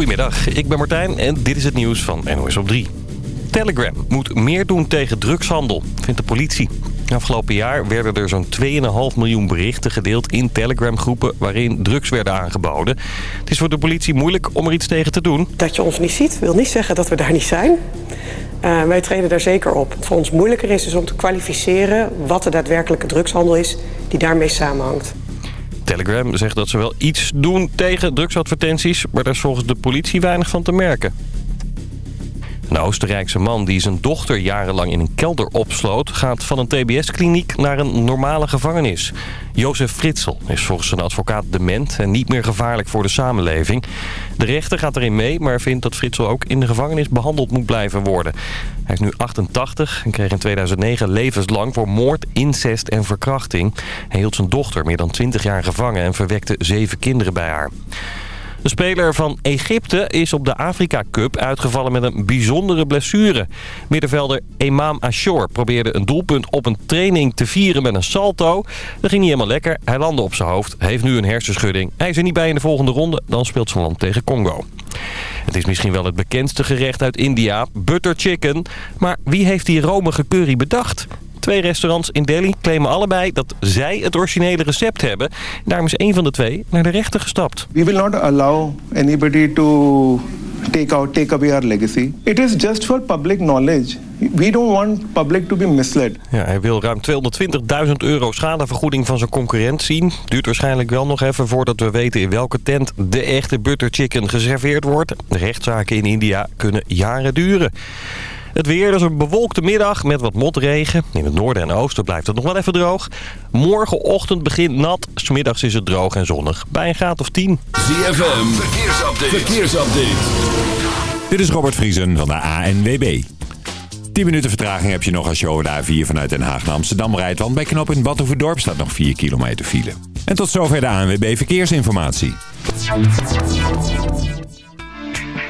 Goedemiddag, ik ben Martijn en dit is het nieuws van NOS op 3. Telegram moet meer doen tegen drugshandel, vindt de politie. Afgelopen jaar werden er zo'n 2,5 miljoen berichten gedeeld in Telegram-groepen waarin drugs werden aangeboden. Het is voor de politie moeilijk om er iets tegen te doen. Dat je ons niet ziet, wil niet zeggen dat we daar niet zijn. Uh, wij treden daar zeker op. Voor ons moeilijker is, is om te kwalificeren wat de daadwerkelijke drugshandel is die daarmee samenhangt. Telegram zegt dat ze wel iets doen tegen drugsadvertenties, maar daar is volgens de politie weinig van te merken. Een Oostenrijkse man die zijn dochter jarenlang in een kelder opsloot... gaat van een tbs-kliniek naar een normale gevangenis. Jozef Fritsel is volgens zijn advocaat dement en niet meer gevaarlijk voor de samenleving. De rechter gaat erin mee, maar vindt dat Fritsel ook in de gevangenis behandeld moet blijven worden. Hij is nu 88 en kreeg in 2009 levenslang voor moord, incest en verkrachting. Hij hield zijn dochter meer dan 20 jaar gevangen en verwekte zeven kinderen bij haar. De speler van Egypte is op de Afrika Cup uitgevallen met een bijzondere blessure. Middenvelder Imam Ashor probeerde een doelpunt op een training te vieren met een salto. Dat ging niet helemaal lekker. Hij landde op zijn hoofd, heeft nu een hersenschudding. Hij is er niet bij in de volgende ronde, dan speelt zijn land tegen Congo. Het is misschien wel het bekendste gerecht uit India, butter chicken. Maar wie heeft die romige curry bedacht? Twee restaurants in Delhi claimen allebei dat zij het originele recept hebben. Daarom is een van de twee naar de rechter gestapt. We will not allow anybody to take out, take away our legacy. It is just for public knowledge. We don't want public to be misled. Ja, hij wil ruim 220.000 euro schadevergoeding van zijn concurrent zien. Duurt waarschijnlijk wel nog even voordat we weten in welke tent de echte butter chicken geserveerd wordt. De rechtszaken in India kunnen jaren duren. Het weer is een bewolkte middag met wat motregen. In het noorden en oosten blijft het nog wel even droog. Morgenochtend begint nat. Smiddags is het droog en zonnig. Bij een graad of 10. ZFM, verkeersupdate. verkeersupdate. Dit is Robert Vriesen van de ANWB. 10 minuten vertraging heb je nog als je over de A4 vanuit Den Haag naar Amsterdam rijdt. Want bij knop in Badhoevedorp staat nog 4 kilometer file. En tot zover de ANWB Verkeersinformatie.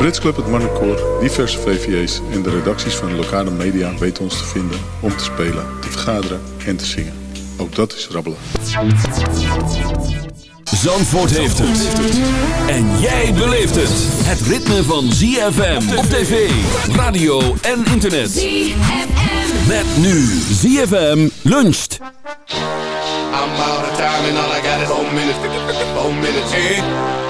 Brits Club, het Marnecoor, diverse VVA's en de redacties van de lokale media weten ons te vinden om te spelen, te vergaderen en te zingen. Ook dat is rabbelen. Zandvoort heeft het. En jij beleeft het. Het ritme van ZFM op tv, radio en internet. ZFM. Met nu ZFM luncht. I'm out of time and all I got is four minutes. Four minutes, eh?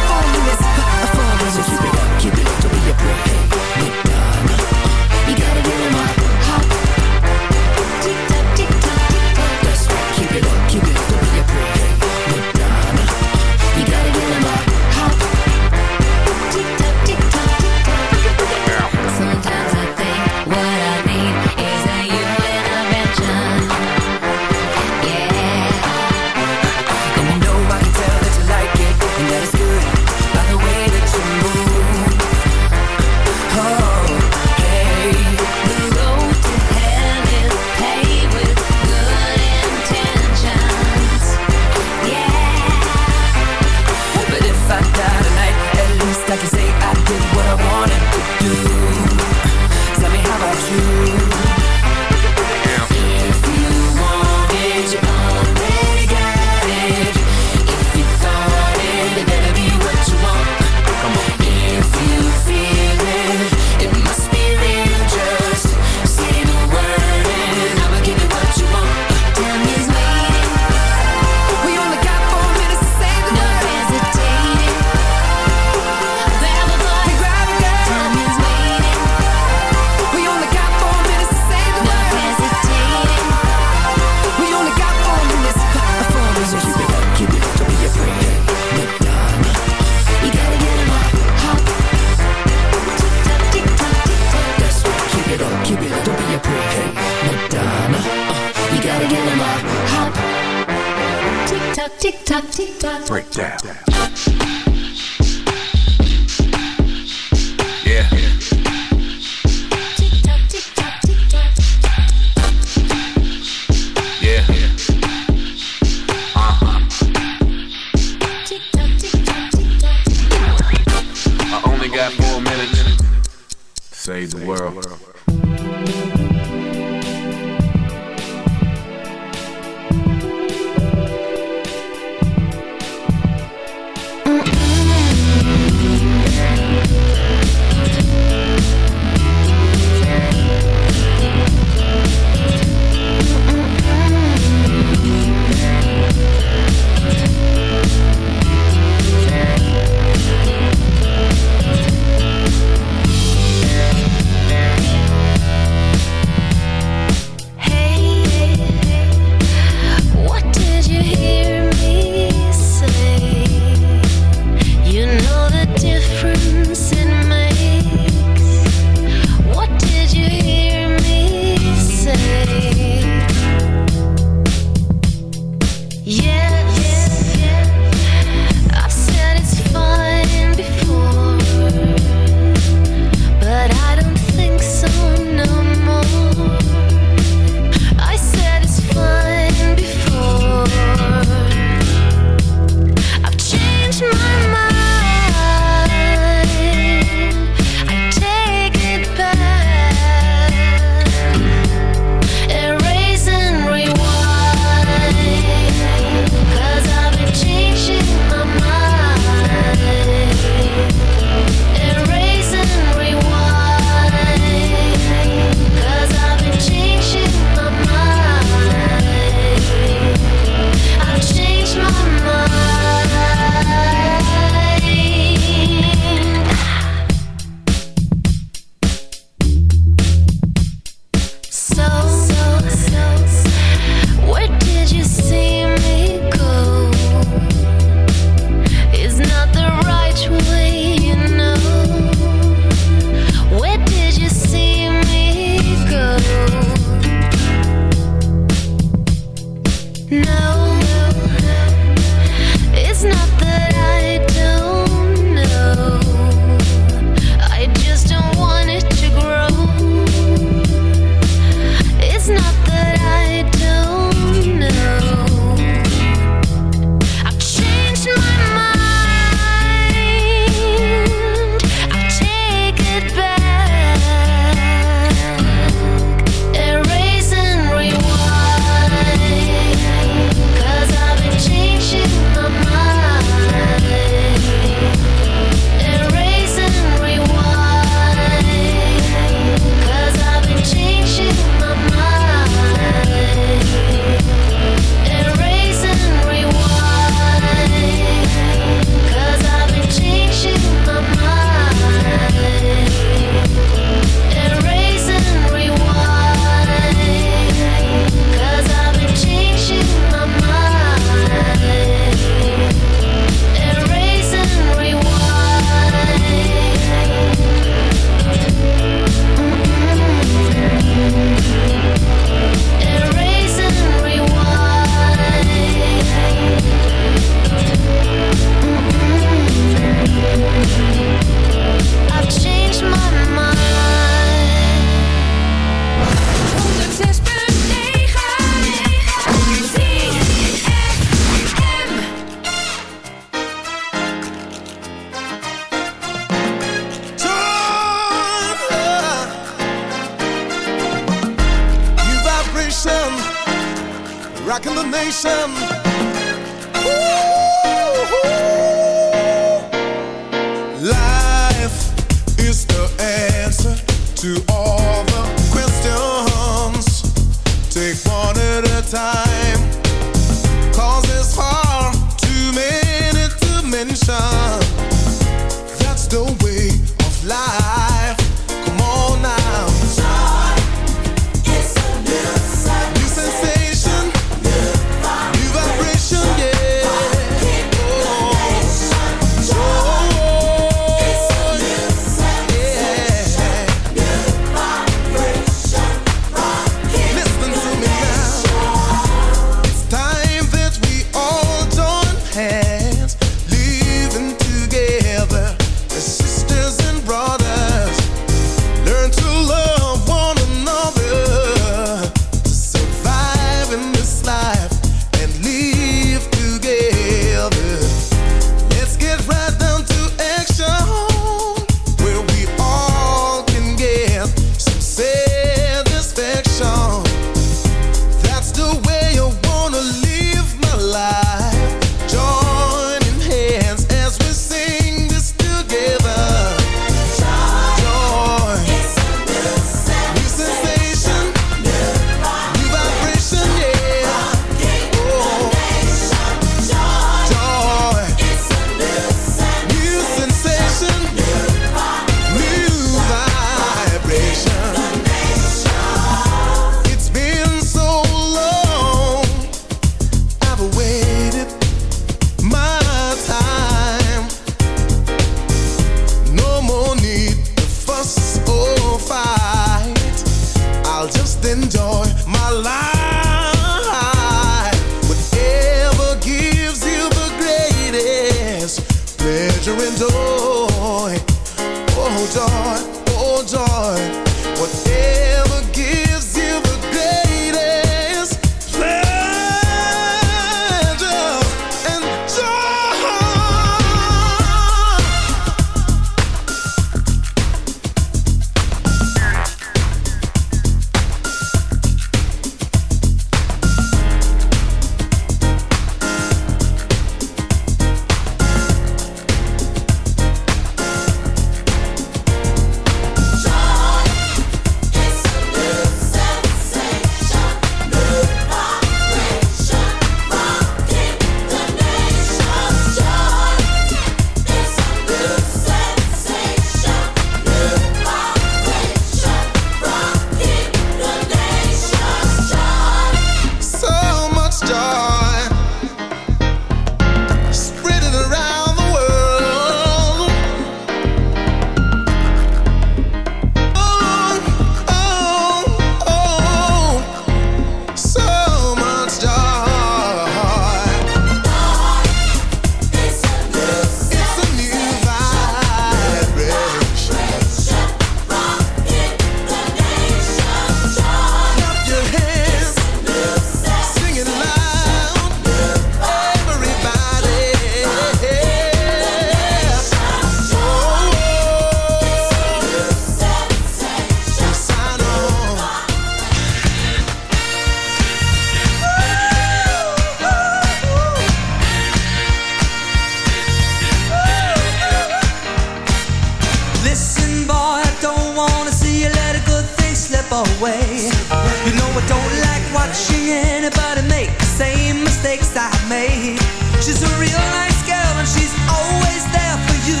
She's a real nice girl and she's always there for you.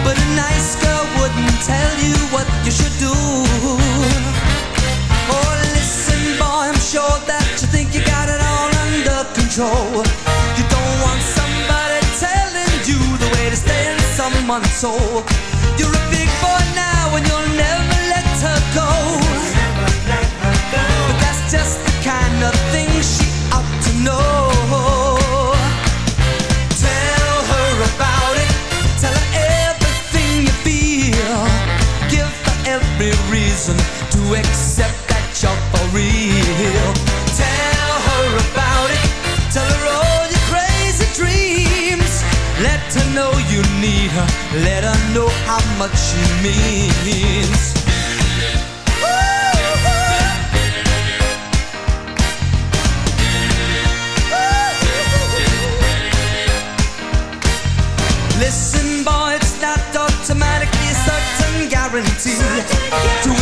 But a nice girl wouldn't tell you what you should do. Oh, listen, boy, I'm sure that you think you got it all under control. You don't want somebody telling you the way to stay in someone's soul. You're a big boy now and you'll never let her go. But that's just the kind of thing she ought to know. Reason to accept that you're for real. Tell her about it. Tell her all your crazy dreams. Let her know you need her. Let her know how much she means. Listen, boy, it's not automatically a certain guarantee. To ensure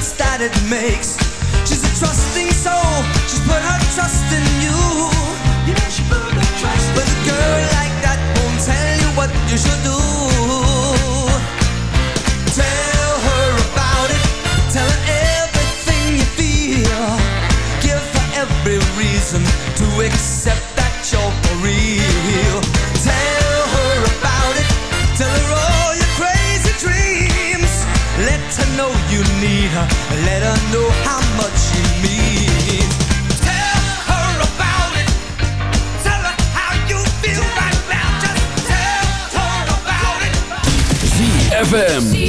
Difference that it makes. She's a trusting soul, she's put her trust in you. You know she put her trust But a girl like that won't tell you what you should do. Tell her about it. Tell her everything you feel. Give her every reason to accept Let her know how much you mean. Tell her about it. Tell her how you feel right now. Just tell her about it. ZFM.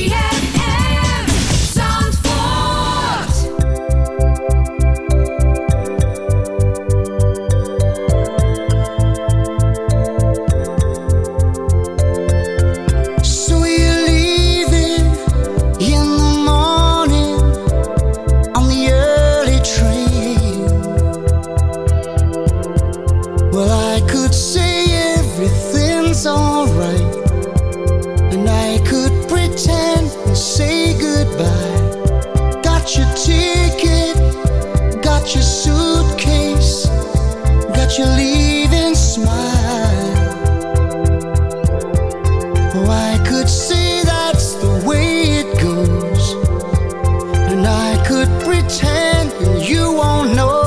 I could pretend and you won't know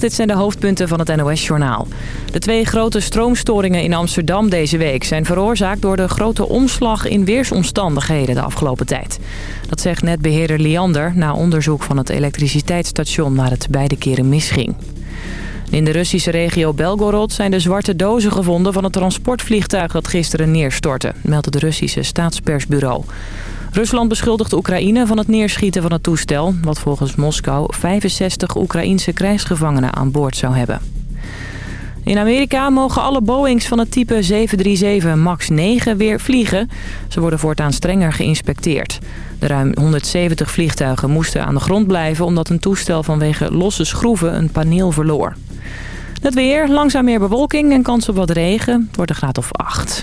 Dit zijn de hoofdpunten van het NOS-journaal. De twee grote stroomstoringen in Amsterdam deze week zijn veroorzaakt door de grote omslag in weersomstandigheden de afgelopen tijd. Dat zegt netbeheerder Liander na onderzoek van het elektriciteitsstation waar het beide keren misging. In de Russische regio Belgorod zijn de zwarte dozen gevonden van het transportvliegtuig dat gisteren neerstortte, meldt het Russische staatspersbureau. Rusland beschuldigt Oekraïne van het neerschieten van het toestel... wat volgens Moskou 65 Oekraïense krijgsgevangenen aan boord zou hebben. In Amerika mogen alle Boeings van het type 737 MAX 9 weer vliegen. Ze worden voortaan strenger geïnspecteerd. De ruim 170 vliegtuigen moesten aan de grond blijven... omdat een toestel vanwege losse schroeven een paneel verloor. Het weer, langzaam meer bewolking en kans op wat regen. Het wordt een graad of 8.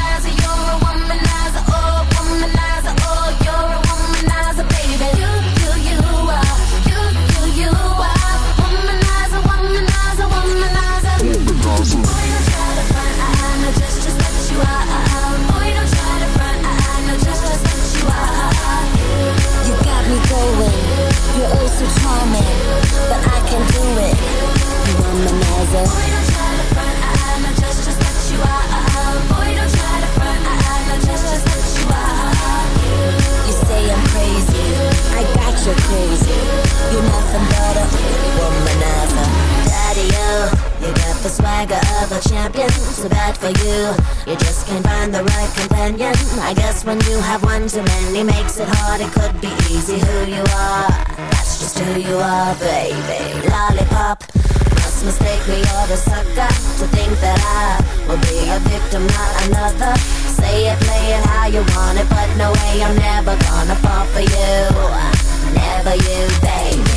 nothing but a womanizer. Daddy, O. you got the swagger of a champion. So bad for you. You just can't find the right companion. I guess when you have one too many, makes it hard. It could be easy who you are. That's just who you are, baby. Lollipop mistake me or the sucker To think that I will be a victim, not another Say it, play it how you want it But no way, I'm never gonna fall for you Never you, baby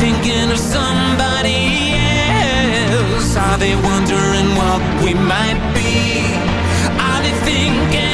thinking of somebody else? Are they wondering what we might be? Are they thinking